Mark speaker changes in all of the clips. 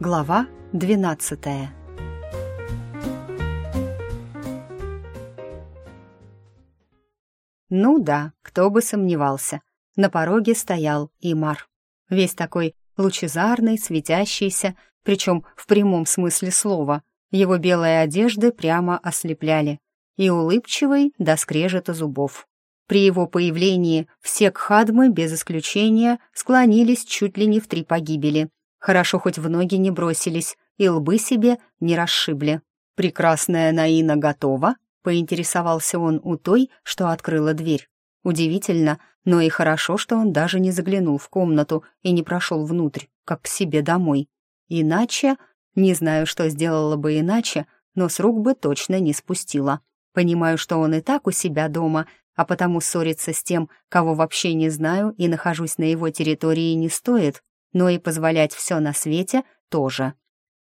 Speaker 1: Глава 12 Ну да, кто бы сомневался. На пороге стоял Имар. Весь такой лучезарный, светящийся, причем в прямом смысле слова. Его белые одежды прямо ослепляли. И улыбчивый до скрежета зубов. При его появлении все кхадмы, без исключения, склонились чуть ли не в три погибели. Хорошо хоть в ноги не бросились и лбы себе не расшибли. «Прекрасная Наина готова?» — поинтересовался он у той, что открыла дверь. Удивительно, но и хорошо, что он даже не заглянул в комнату и не прошел внутрь, как к себе домой. Иначе... Не знаю, что сделала бы иначе, но с рук бы точно не спустила. Понимаю, что он и так у себя дома, а потому ссориться с тем, кого вообще не знаю и нахожусь на его территории, не стоит, но и позволять все на свете тоже.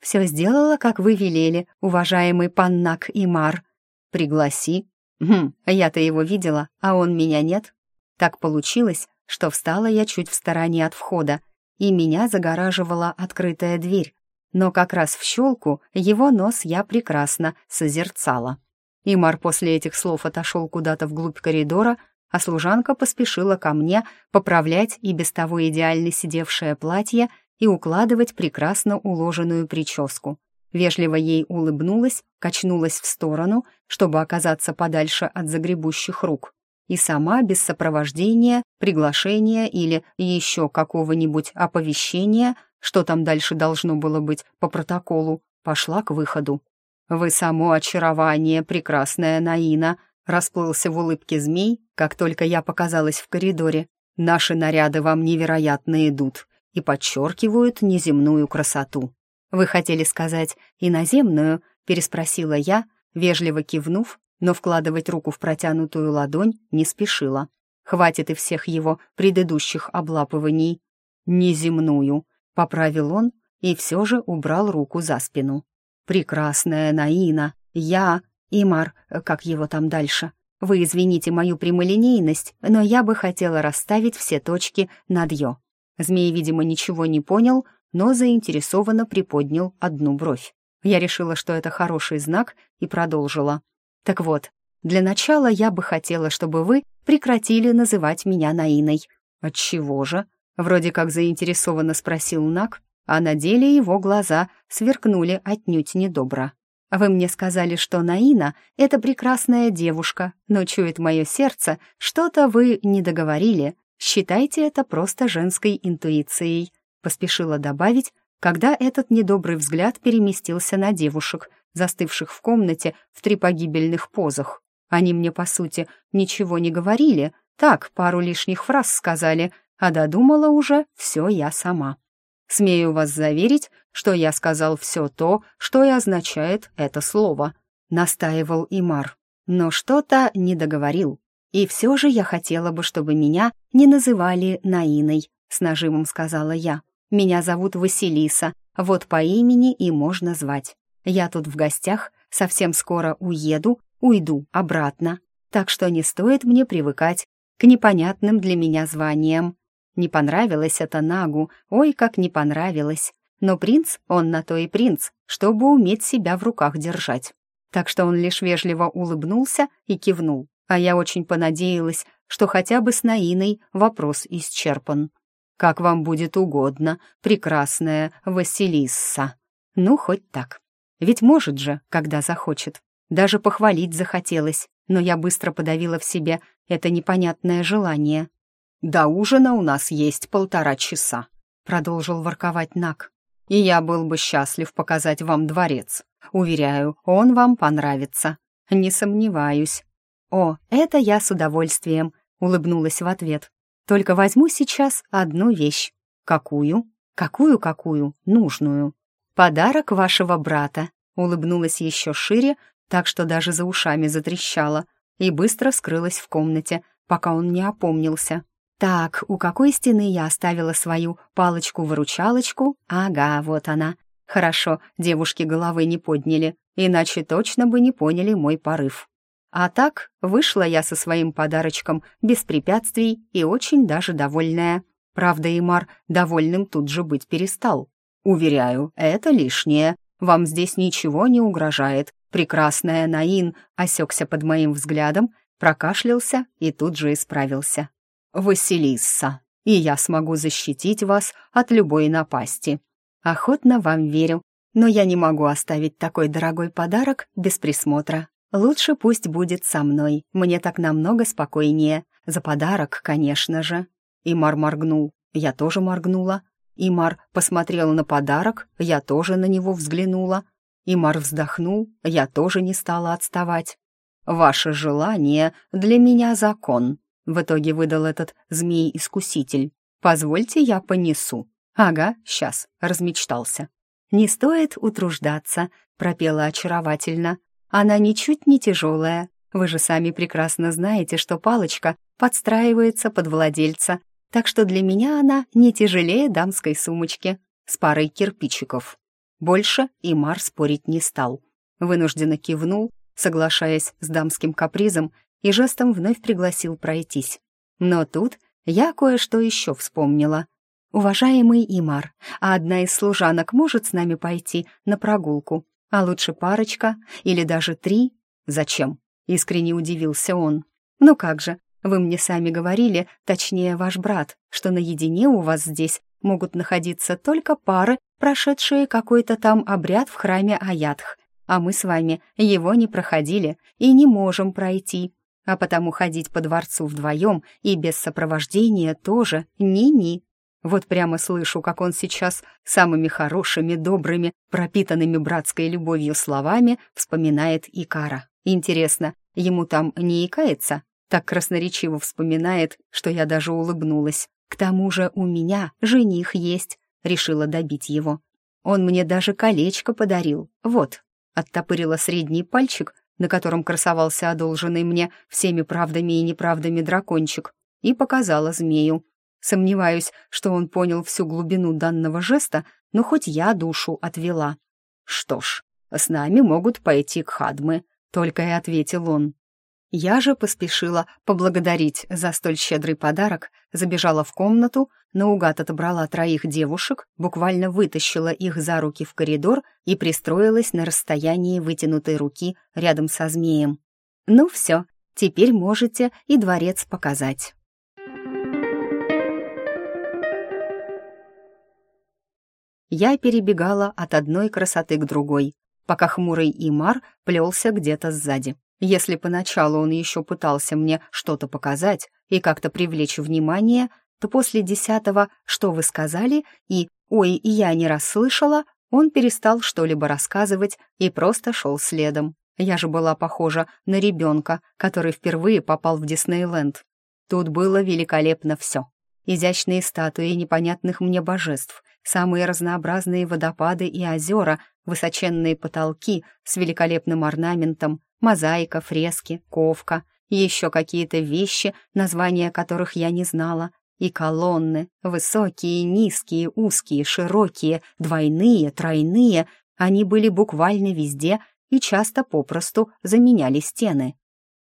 Speaker 1: «Все сделала, как вы велели, уважаемый паннак Имар. Пригласи. Хм, я-то его видела, а он меня нет. Так получилось, что встала я чуть в стороне от входа, и меня загораживала открытая дверь, но как раз в щелку его нос я прекрасно созерцала. Имар после этих слов отошел куда-то вглубь коридора, а служанка поспешила ко мне поправлять и без того идеально сидевшее платье и укладывать прекрасно уложенную прическу. Вежливо ей улыбнулась, качнулась в сторону, чтобы оказаться подальше от загребущих рук, и сама без сопровождения, приглашения или еще какого-нибудь оповещения, что там дальше должно было быть по протоколу, пошла к выходу. «Вы само очарование, прекрасная Наина», расплылся в улыбке змей, как только я показалась в коридоре. «Наши наряды вам невероятно идут и подчеркивают неземную красоту». «Вы хотели сказать иноземную?» — переспросила я, вежливо кивнув, но вкладывать руку в протянутую ладонь не спешила. Хватит и всех его предыдущих облапываний. «Неземную», — поправил он и все же убрал руку за спину. «Прекрасная Наина, я, Имар, как его там дальше. Вы извините мою прямолинейность, но я бы хотела расставить все точки над «ё». Змей, видимо, ничего не понял, но заинтересованно приподнял одну бровь. Я решила, что это хороший знак, и продолжила. «Так вот, для начала я бы хотела, чтобы вы прекратили называть меня Наиной». «Отчего же?» — вроде как заинтересованно спросил Нак, а на деле его глаза сверкнули отнюдь недобро. Вы мне сказали, что Наина — это прекрасная девушка, но чует мое сердце, что-то вы не договорили. Считайте это просто женской интуицией», — поспешила добавить, когда этот недобрый взгляд переместился на девушек, застывших в комнате в три погибельных позах. Они мне, по сути, ничего не говорили, так, пару лишних фраз сказали, а додумала уже все я сама. Смею вас заверить, что я сказал все то, что и означает это слово», — настаивал Имар. Но что-то не договорил. И все же я хотела бы, чтобы меня не называли Наиной, с нажимом сказала я. Меня зовут Василиса, вот по имени и можно звать. Я тут в гостях, совсем скоро уеду, уйду обратно, так что не стоит мне привыкать к непонятным для меня званиям. Не понравилось это Нагу, ой, как не понравилось. Но принц, он на то и принц, чтобы уметь себя в руках держать. Так что он лишь вежливо улыбнулся и кивнул, а я очень понадеялась, что хотя бы с Наиной вопрос исчерпан. «Как вам будет угодно, прекрасная Василисса». Ну, хоть так. Ведь может же, когда захочет. Даже похвалить захотелось, но я быстро подавила в себе это непонятное желание. «До ужина у нас есть полтора часа», — продолжил ворковать Нак. «И я был бы счастлив показать вам дворец. Уверяю, он вам понравится. Не сомневаюсь». «О, это я с удовольствием», — улыбнулась в ответ. «Только возьму сейчас одну вещь». «Какую?» «Какую-какую? Нужную». «Подарок вашего брата», — улыбнулась еще шире, так что даже за ушами затрещала, и быстро скрылась в комнате, пока он не опомнился. Так, у какой стены я оставила свою палочку-выручалочку? Ага, вот она. Хорошо, девушки головы не подняли, иначе точно бы не поняли мой порыв. А так, вышла я со своим подарочком без препятствий и очень даже довольная. Правда, Имар довольным тут же быть перестал.
Speaker 2: «Уверяю, это лишнее. Вам здесь ничего не угрожает. Прекрасная Наин осекся под моим взглядом, прокашлялся и тут же исправился. «Василисса, и я смогу защитить вас от любой напасти. Охотно вам верю, но я не могу оставить такой дорогой подарок без присмотра. Лучше пусть будет со мной, мне так намного спокойнее. За подарок, конечно же». Имар моргнул, я тоже моргнула. Имар посмотрел на подарок, я тоже на него взглянула. Имар вздохнул, я тоже не стала отставать. «Ваше желание для меня закон», — в итоге выдал этот змей-искуситель. «Позвольте, я понесу». «Ага, сейчас», — размечтался. «Не стоит утруждаться», — пропела очаровательно. «Она ничуть не тяжелая. Вы же сами прекрасно знаете, что палочка подстраивается под владельца, так что для меня она не тяжелее дамской сумочки с парой кирпичиков». Больше Имар спорить не стал. Вынужденно кивнул, соглашаясь с дамским капризом, и жестом вновь пригласил пройтись. Но тут я кое-что еще вспомнила. «Уважаемый Имар, а одна из служанок может с нами пойти на прогулку? А лучше парочка или даже три? Зачем?» — искренне удивился он. «Ну как же, вы мне сами говорили, точнее, ваш брат, что наедине у вас здесь могут находиться только пары, прошедшие какой-то там обряд в храме Аятх, а мы с вами его не проходили и не можем пройти, а потому ходить по дворцу вдвоем и без сопровождения тоже ни-ни. Вот прямо слышу, как он сейчас самыми хорошими, добрыми, пропитанными братской любовью словами вспоминает Икара. Интересно, ему там не икается? Так красноречиво вспоминает, что я даже улыбнулась. К тому же у меня жених есть, решила добить его. Он мне даже колечко подарил. Вот, оттопырила средний пальчик, на котором красовался одолженный мне всеми правдами и неправдами дракончик, и показала змею. Сомневаюсь, что он понял всю глубину данного жеста, но хоть я душу отвела. «Что ж, с нами могут пойти к Хадмы», — только и ответил он. Я же поспешила поблагодарить за столь щедрый подарок, забежала в комнату, наугад отобрала троих девушек, буквально вытащила их за руки в коридор и пристроилась на расстоянии вытянутой руки рядом со змеем. «Ну все, теперь можете и дворец показать». Я перебегала от одной красоты к другой, пока хмурый Имар плелся где-то сзади. Если поначалу он еще пытался мне что-то показать и как-то привлечь внимание, то после десятого «что вы сказали» и «ой, я не расслышала», он перестал что-либо рассказывать и просто шел следом. Я же была похожа на ребенка, который впервые попал в Диснейленд. Тут было великолепно все. Изящные статуи непонятных мне божеств, самые разнообразные водопады и озера, высоченные потолки с великолепным орнаментом, мозаика, фрески, ковка, еще какие-то вещи, названия которых я не знала, и колонны, высокие, низкие, узкие, широкие, двойные, тройные, они были буквально везде и часто попросту заменяли стены.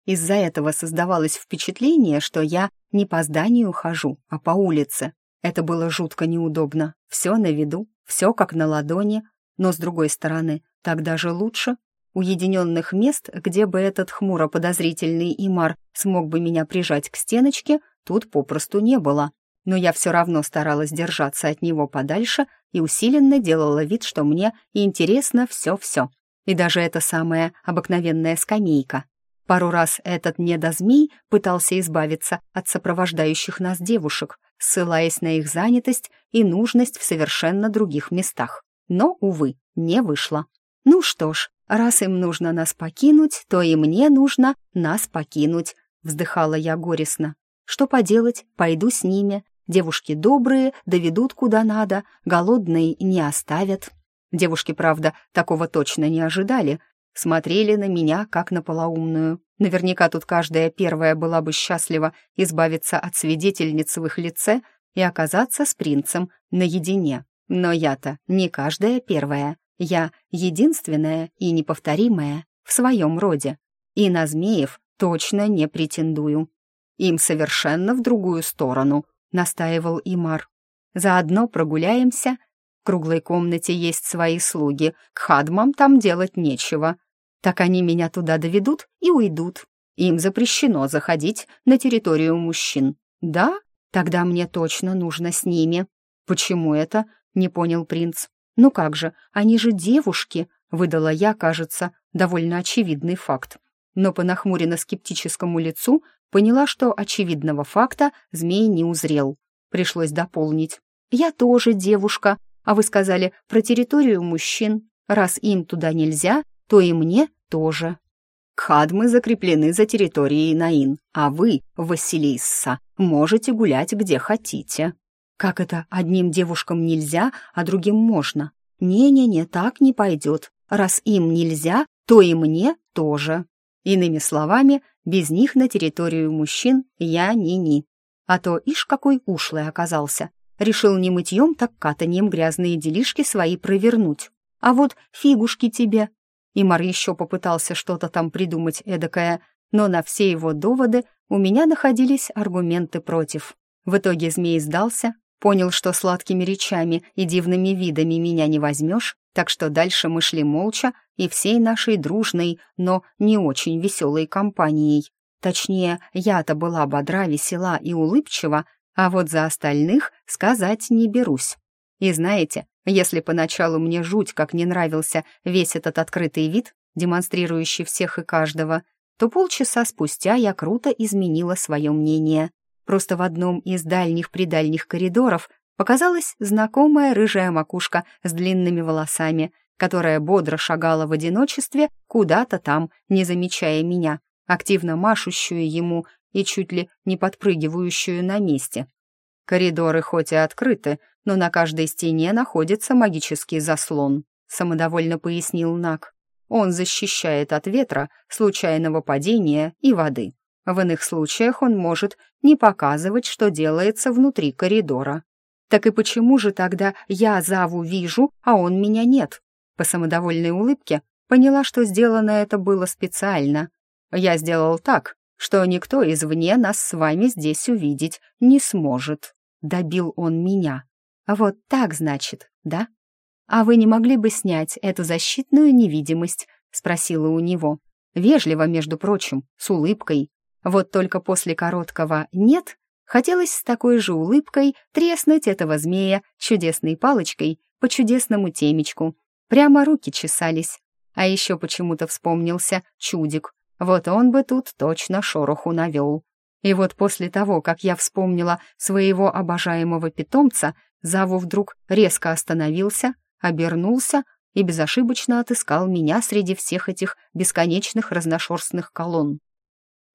Speaker 2: Из-за этого создавалось впечатление, что я не по зданию хожу, а по улице. Это было жутко неудобно. Все на виду, все как на ладони, но, с другой стороны, так даже лучше, Уединенных мест, где бы этот хмуро-подозрительный Имар смог бы меня прижать к стеночке, тут попросту не было. Но я все равно старалась держаться от него подальше и усиленно делала вид, что мне интересно все-все. И даже эта самая обыкновенная скамейка. Пару раз этот недозмей пытался избавиться от сопровождающих нас девушек, ссылаясь на их занятость и нужность в совершенно других местах. Но, увы, не вышло. Ну что ж, Раз им нужно нас покинуть, то и мне нужно нас покинуть», — вздыхала я горестно. «Что поделать, пойду с ними. Девушки добрые, доведут куда надо, голодные не оставят». Девушки, правда, такого точно не ожидали. Смотрели на меня, как на полоумную. Наверняка тут каждая первая была бы счастлива избавиться от свидетельниц в их лице и оказаться с принцем наедине. Но я-то не каждая первая. Я единственная и неповторимая в своем роде, и на змеев точно не претендую. Им совершенно в другую сторону, настаивал Имар. Заодно прогуляемся.
Speaker 1: круглой комнате есть свои слуги, к хадмам там делать нечего. Так они меня туда доведут и уйдут. Им запрещено заходить на территорию мужчин. Да? Тогда мне точно нужно с ними. Почему это? Не понял принц. Ну как же, они же девушки, выдала я, кажется, довольно очевидный факт. Но по нахмуренно-скептическому лицу поняла, что очевидного факта змей не узрел. Пришлось дополнить. «Я тоже девушка, а вы сказали про территорию мужчин. Раз им туда нельзя, то и мне тоже». Кхадмы закреплены за территорией Наин, а вы, Василисса, можете гулять где хотите. Как это одним девушкам нельзя, а другим можно? Не-не-не, так не пойдет. Раз им нельзя, то и мне тоже. Иными словами, без них на территорию мужчин я ни-ни. А то ишь какой ушлый оказался. Решил не мытьем, так катанием грязные делишки свои провернуть. А вот фигушки тебе. Имар еще попытался что-то там придумать эдакое, но на все его доводы у меня находились аргументы против. В итоге змей сдался, Понял, что сладкими речами и дивными видами меня не возьмешь, так что дальше мы шли молча и всей нашей дружной, но не очень веселой компанией. Точнее, я-то была бодра, весела и улыбчива, а вот за остальных сказать не берусь. И знаете, если поначалу мне жуть как не нравился весь этот открытый вид, демонстрирующий всех и каждого, то полчаса спустя я круто изменила свое мнение. Просто в одном из дальних-предальних коридоров показалась знакомая рыжая макушка с длинными волосами, которая бодро шагала в одиночестве куда-то там, не замечая меня, активно машущую ему и чуть ли не подпрыгивающую на месте. Коридоры хоть и открыты, но на каждой стене находится магический заслон, самодовольно пояснил Нак. Он защищает от ветра, случайного падения и воды. В иных случаях он может не показывать, что делается внутри коридора. Так и почему же тогда я Заву вижу, а он меня нет? По самодовольной улыбке поняла, что сделано это было специально. Я сделал так, что никто извне нас с вами здесь увидеть не сможет. Добил он меня. Вот так, значит, да? А вы не могли бы снять эту защитную невидимость? Спросила у него. Вежливо, между прочим, с улыбкой. Вот только после короткого «нет» хотелось с такой же улыбкой треснуть этого змея чудесной палочкой по чудесному темечку. Прямо руки чесались. А еще почему-то вспомнился чудик. Вот он бы тут точно шороху навел. И вот после того, как я вспомнила своего обожаемого питомца, Заву вдруг резко остановился, обернулся и безошибочно отыскал меня среди всех этих бесконечных разношерстных колонн.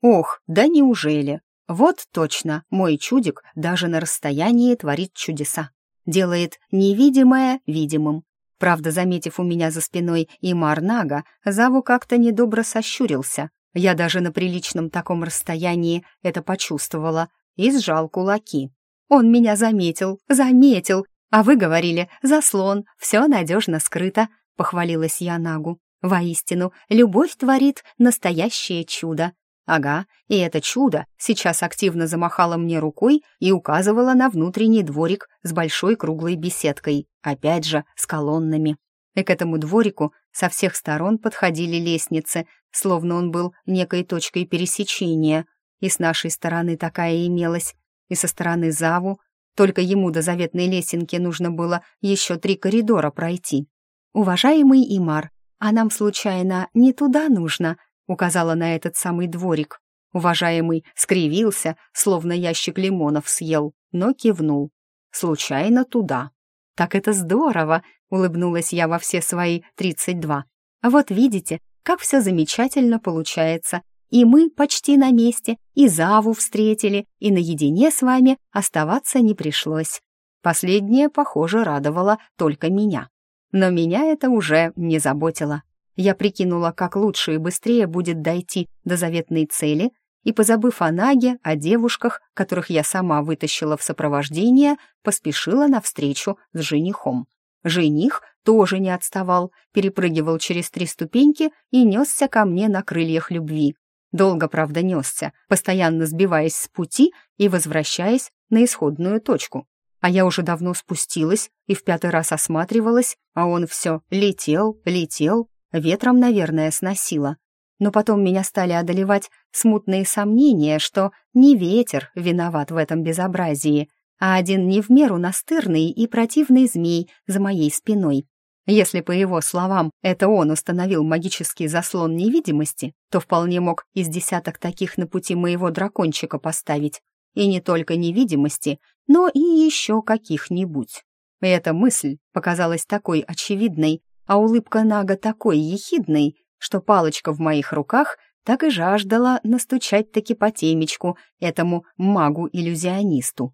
Speaker 1: Ох, да неужели? Вот точно, мой чудик даже на расстоянии творит чудеса. Делает невидимое видимым. Правда, заметив у меня за спиной и Марнага, Заву как-то недобро сощурился. Я даже на приличном таком расстоянии это почувствовала и сжал кулаки. Он меня заметил, заметил, а вы говорили, заслон, все надежно скрыто, похвалилась я Нагу. Воистину, любовь творит настоящее чудо. Ага, и это чудо сейчас активно замахало мне рукой и указывало на внутренний дворик с большой круглой беседкой, опять же, с колоннами. И к этому дворику со всех сторон подходили лестницы, словно он был некой точкой пересечения. И с нашей стороны такая имелась, и со стороны Заву, только ему до заветной лесенки нужно было еще три коридора пройти. «Уважаемый Имар, а нам, случайно, не туда нужно?» Указала на этот самый дворик. Уважаемый скривился, словно ящик лимонов съел, но кивнул. Случайно туда. «Так это здорово!» — улыбнулась я во все свои тридцать два. «А вот видите, как все замечательно получается. И мы почти на месте, и Заву встретили, и наедине с вами оставаться не пришлось». Последнее, похоже, радовало только меня. Но меня это уже не заботило. Я прикинула, как лучше и быстрее будет дойти до заветной цели, и, позабыв о Наге, о девушках, которых я сама вытащила в сопровождение, поспешила навстречу с женихом. Жених тоже не отставал, перепрыгивал через три ступеньки и несся ко мне на крыльях любви. Долго, правда, несся, постоянно сбиваясь с пути и возвращаясь на исходную точку. А я уже давно спустилась и в пятый раз осматривалась, а он все летел, летел, ветром, наверное, сносило. Но потом меня стали одолевать смутные сомнения, что не ветер виноват в этом безобразии, а один не в меру настырный и противный змей за моей спиной. Если, по его словам, это он установил магический заслон невидимости, то вполне мог из десяток таких на пути моего дракончика поставить. И не только невидимости, но и еще каких-нибудь. эта мысль показалась такой очевидной, а улыбка Нага такой ехидной, что палочка в моих руках так и жаждала настучать-таки по темечку этому магу-иллюзионисту.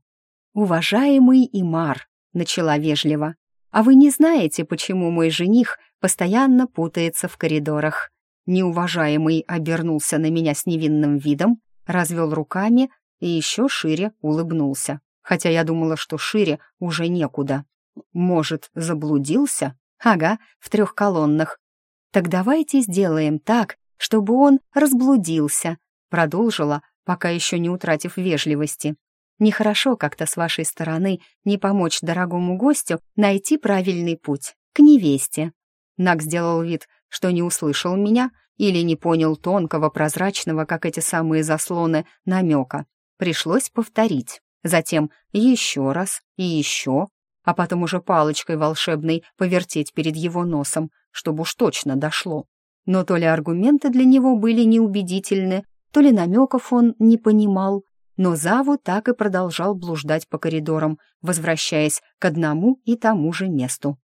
Speaker 1: «Уважаемый Имар», — начала вежливо, «а вы не знаете, почему мой жених постоянно путается в коридорах?» Неуважаемый обернулся на меня с невинным видом, развел руками и еще шире улыбнулся, хотя я думала, что шире уже некуда. «Может, заблудился?» «Ага, в трех колоннах. Так давайте сделаем так, чтобы он разблудился», продолжила, пока еще не утратив вежливости. Нехорошо как-то с вашей стороны не помочь дорогому гостю найти правильный путь к невесте. Нак сделал вид, что не услышал меня или не понял тонкого, прозрачного, как эти самые заслоны, намека. Пришлось повторить. Затем еще раз и еще, а потом уже палочкой волшебной повертеть перед его носом, чтобы уж точно дошло. Но то ли аргументы для него были неубедительны, то ли намеков он не понимал, но Заву так и продолжал блуждать по коридорам, возвращаясь к одному и тому же месту.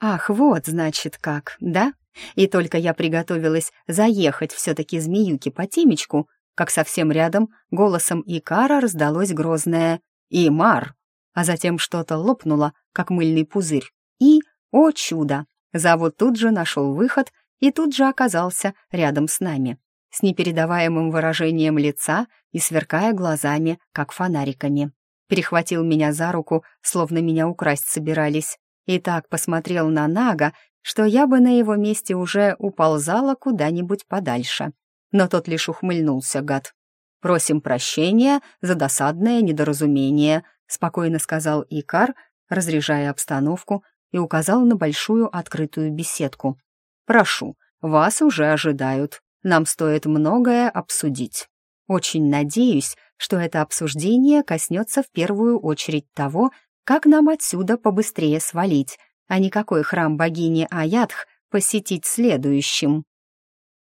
Speaker 1: «Ах, вот, значит, как, да? И только я приготовилась заехать все-таки змеюки по темечку, как совсем рядом голосом Икара раздалось грозное «Имар!», а затем что-то лопнуло, как мыльный пузырь. И, о чудо, Заву тут же нашел выход и тут же оказался рядом с нами с непередаваемым выражением лица и сверкая глазами, как фонариками. Перехватил меня за руку, словно меня украсть собирались, и так посмотрел на Нага, что я бы на его месте уже уползала куда-нибудь подальше. Но тот лишь ухмыльнулся, гад. «Просим прощения за досадное недоразумение», спокойно сказал Икар, разряжая обстановку, и указал на большую открытую беседку. «Прошу, вас уже ожидают». Нам стоит многое обсудить. Очень надеюсь, что это обсуждение коснется в первую очередь того, как нам отсюда побыстрее свалить, а не какой храм богини Аятх посетить следующим.